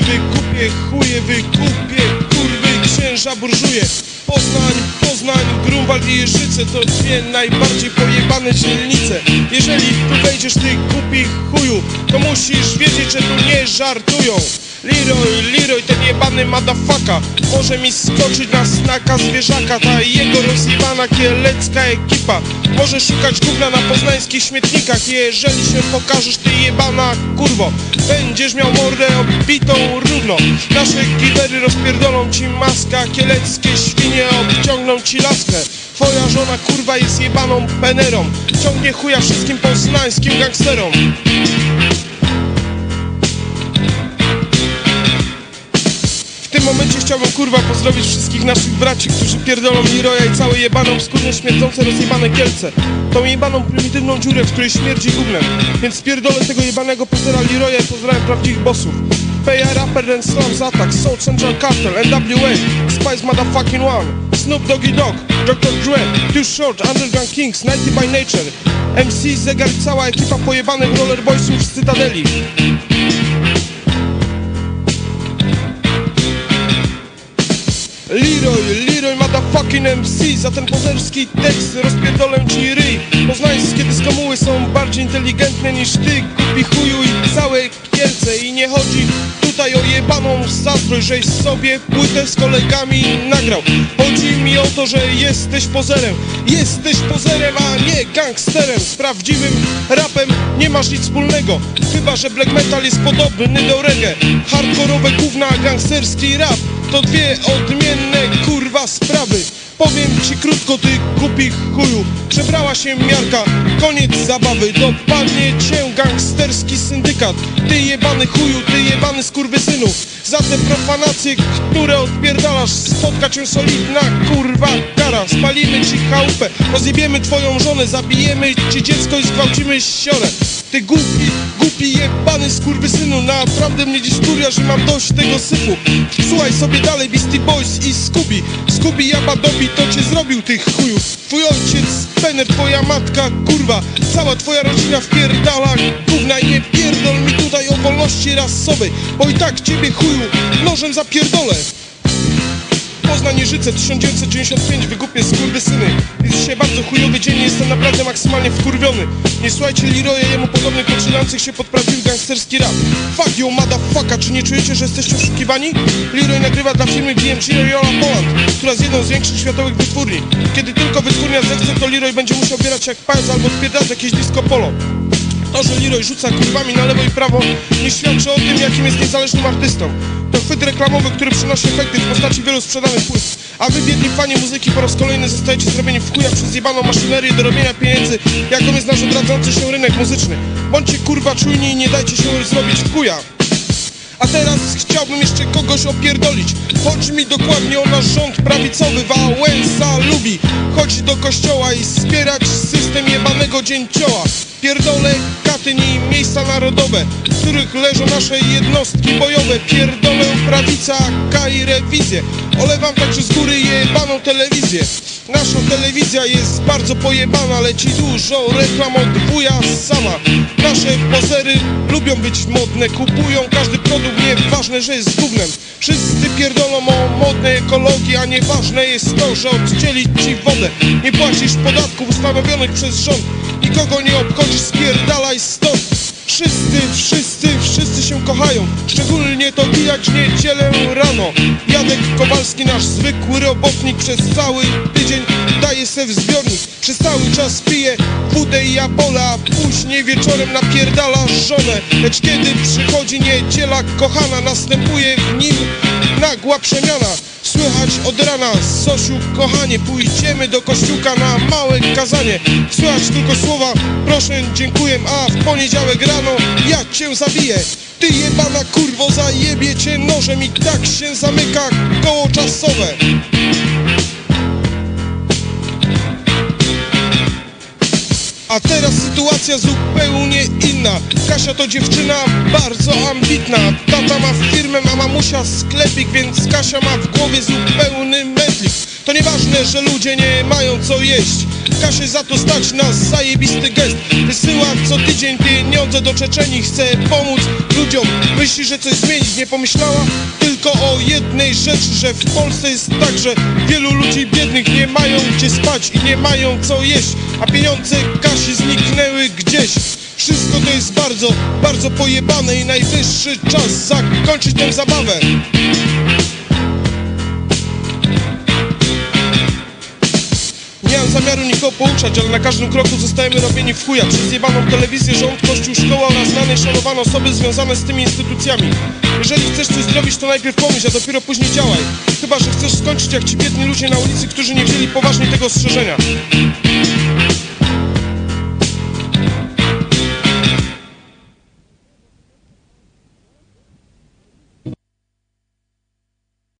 Poznanie życe, wy kupie chuje, wy kupie kurwy księża burżuje. Poznań, Poznań, Grunwald i Jeżyce to dwie najbardziej pojebane dzielnice. Jeżeli tu wejdziesz ty głupi chuju, to musisz wiedzieć, że tu nie żartują Leroy, Leroy, ten jebany madafaka Może mi skoczyć na snaka zwierzaka Ta jego rozjebana kielecka ekipa. Może szukać gówna na poznańskich śmietnikach. Jeżeli się pokażesz ty jebana kurwo Będziesz miał mordę obitą równo. Nasze giwery rozpierdolą ci maska Kieleckie świnie obciągną ci laskę. Twoja żona kurwa jest jebaną penerą. Ciągnie chuja wszystkim poznańskim gangsterom momencie chciałbym kurwa pozdrowić wszystkich naszych braci, którzy pierdolą Leroya i całe jebaną skórnie śmierdzące rozjebane Kielce. Tą jebaną prymitywną dziurę, w której śmierdzi gównem. Więc spierdolę tego jebanego Petera Leroya i pozdrawiam prawdziwych bossów. Peja Rapper and Slums Attack, Soul Central Cartel, NWA, Spice Motherfucking One, Snoop Doggy Dogg, Dr. Dre, Too Short, Underground Kings, Nighty by Nature, MC Zegar i cała ekipa pojebanych rollerboysów z Cytadeli. Leroy motherfucking MC Za ten pozerski tekst rozpierdolę ci ryj. Poznańskie dyskomuły są bardziej inteligentne niż ty Kupi chuju i całe I nie chodzi tutaj o jebaną zazdrość Żeś sobie płytę z kolegami nagrał. Chodzi mi o to, że jesteś pozerem Jesteś pozerem, a nie gangsterem. Z prawdziwym rapem nie masz nic wspólnego Chyba, że black metal jest podobny do reggae. Hardkorowe gówna, gangsterski rap to dwie odmienne kurwa sprawy Powiem ci krótko ty głupi chuju. Przebrała się miarka, koniec zabawy. Dopadnie cię gangsterski syndykat. Ty jebany chuju, ty jebany skurwysynu. Za te profanacje, które odpierdalasz Spotka cię solidna kurwa kara. Spalimy ci chałupę, rozjebiemy twoją żonę Zabijemy ci dziecko i zgwałcimy siorę Ty głupi, głupi jebany skurwysynu. Naprawdę mnie dziś kuria, że mam dość tego syfu. Słuchaj sobie dalej Beastie Boys i Scooby. Scooby Jabba Dobby to cię zrobił tych chujów Twój ojciec, Penner, twoja matka, kurwa. Cała twoja rodzina wpierdala gówna I nie pierdol mi tutaj o wolności rasowej Bo i tak ciebie chuju nożem zapierdolę Poznań Jeżyce 1995 wygupie skurwysyny Jest dzisiaj bardzo chujowy dzień jestem naprawdę maksymalnie wkurwiony. Nie słuchajcie Leroya jemu podobnych poczynających się pod prawdziwy gangsterski rap. Fuck you motherfucker, czy nie czujecie, że jesteście oszukiwani? Leroy nagrywa dla firmy BMG Riola Poland Która jest jedną z większych światowych wytwórni. Kiedy tylko wytwórnia zechce, to Leroy będzie musiał bierać jak pajac albo odpierdać jakieś disco polo. To, że Leroy rzuca kurwami na lewo i prawo nie świadczy o tym, jakim jest niezależnym artystą. To chwyt reklamowy, który przynosi efekty w postaci wielu sprzedanych płyt. A wy, biedni fani muzyki, po raz kolejny zostajecie zrobieni w chuja przez jebaną maszynerię do robienia pieniędzy, jaką jest nasz odradzający się rynek muzyczny. Bądźcie kurwa czujni i nie dajcie się zrobić w chuja. A teraz chciałbym jeszcze kogoś opierdolić Chodzi mi dokładnie o nasz rząd prawicowy Wałęsa lubi Chodź do kościoła i wspierać system jebanego dzięcioła Pierdolę Katyn i miejsca narodowe W których leżą nasze jednostki bojowe. Pierdolę prawica, AK i rewizję. Olewam także z góry jebaną telewizję. Nasza telewizja jest bardzo pojebana Leci dużo reklam od wuja sama. Nasze pozery lubią być modne Kupują każdy produkt, nieważne, że jest gównem Wszyscy pierdolą o modnej ekologii A nieważne jest to, że odcięli ci wodę. Nie płacisz podatków ustanowionych przez rząd Nikogo nie obchodzisz, spierdalaj stąd. Wszyscy, wszyscy, wszyscy się kochają. Szczególnie to widać niedzielę rano. Jadek Kowalski, nasz zwykły robotnik Przez cały tydzień daje se w zbiornik. Przez cały czas pije wódę i jabola A później wieczorem napierdala żonę. Lecz kiedy przychodzi niedziela kochana Następuje w nim nagła przemiana Słychać od rana, Sosiu kochanie Pójdziemy do kościółka na małe kazanie. Słychać tylko słowa, proszę, dziękuję A w poniedziałek rano ja cię zabiję? Ty jebana kurwo, zajebie cię nożem I tak się zamyka koło czasowe A teraz sytuacja zupełnie inna. Kasia to dziewczyna bardzo ambitna. Tata ma firmę, a mamusia sklepik Więc Kasia ma w głowie zupełny mętlik To nieważne, że ludzie nie mają co jeść Kasie za to stać nas zajebisty gest. Wysyła co tydzień pieniądze do Czeczeni. Chce pomóc ludziom. Myśli, że coś zmienić nie pomyślała? Tylko o jednej rzeczy Że w Polsce jest tak, że wielu ludzi biednych Nie mają gdzie spać i nie mają co jeść A pieniądze Kasi zniknęły gdzieś. Wszystko to jest bardzo, bardzo pojebane i najwyższy czas zakończyć tę zabawę. Zamiaru nikogo pouczać, ale na każdym kroku zostajemy robieni w chuja. Przez telewizję, rząd, kościół, szkoła oraz znane i szanowane osoby związane z tymi instytucjami. Jeżeli chcesz coś zrobić, to najpierw pomyśl, a dopiero później działaj. Chyba, że chcesz skończyć jak ci biedni ludzie na ulicy, którzy nie wzięli poważnie tego ostrzeżenia